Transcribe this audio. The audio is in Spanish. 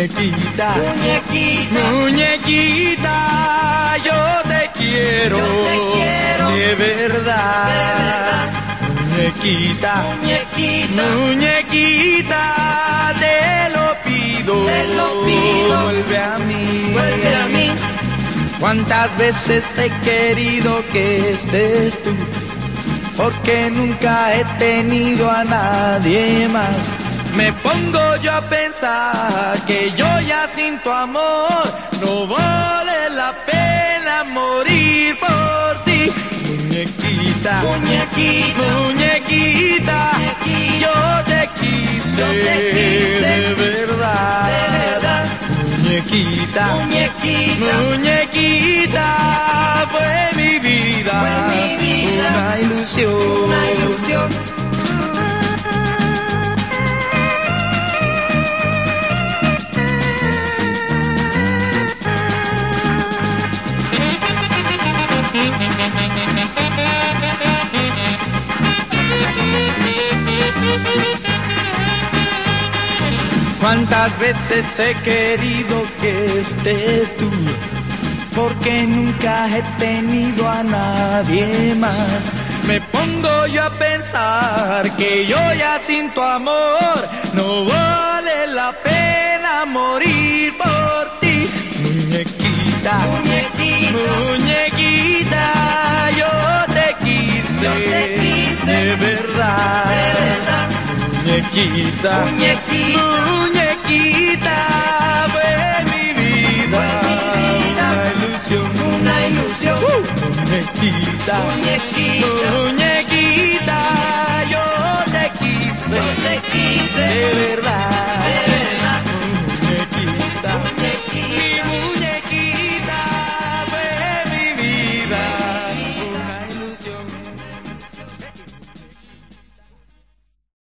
Muñequita, muñequita, muñequita, yo te quiero, Yo te quiero, de verdad. Muñequita, muñequita, muñequita, te lo pido, Te lo pido. vuelve a mí, vuelve a mí. ¿Cuántas veces he querido que estés tú? Porque nunca he tenido a nadie más. Me pongo yo a pensar que yo ya sin tu amor no vale la pena morir por ti. Muñequita, Muñequita, muñequita, Muñequita. yo te quise, Yo te quise. de verdad. de verdad, Muñequita, muñequita, muñequita, fue mi vida, Fue mi vida. una ilusión. una ilusión. Cuántas veces he querido que estés tú, porque nunca he tenido a nadie más. Me pongo yo a pensar que yo ya sin tu amor no vale la pena morir por ti. Muñequita, Muñequita, muñequita, yo te quise, Yo te quise, de verdad. de verdad, Muñequita, muñequita, muñequita, muñequita, muñequita, muñequita.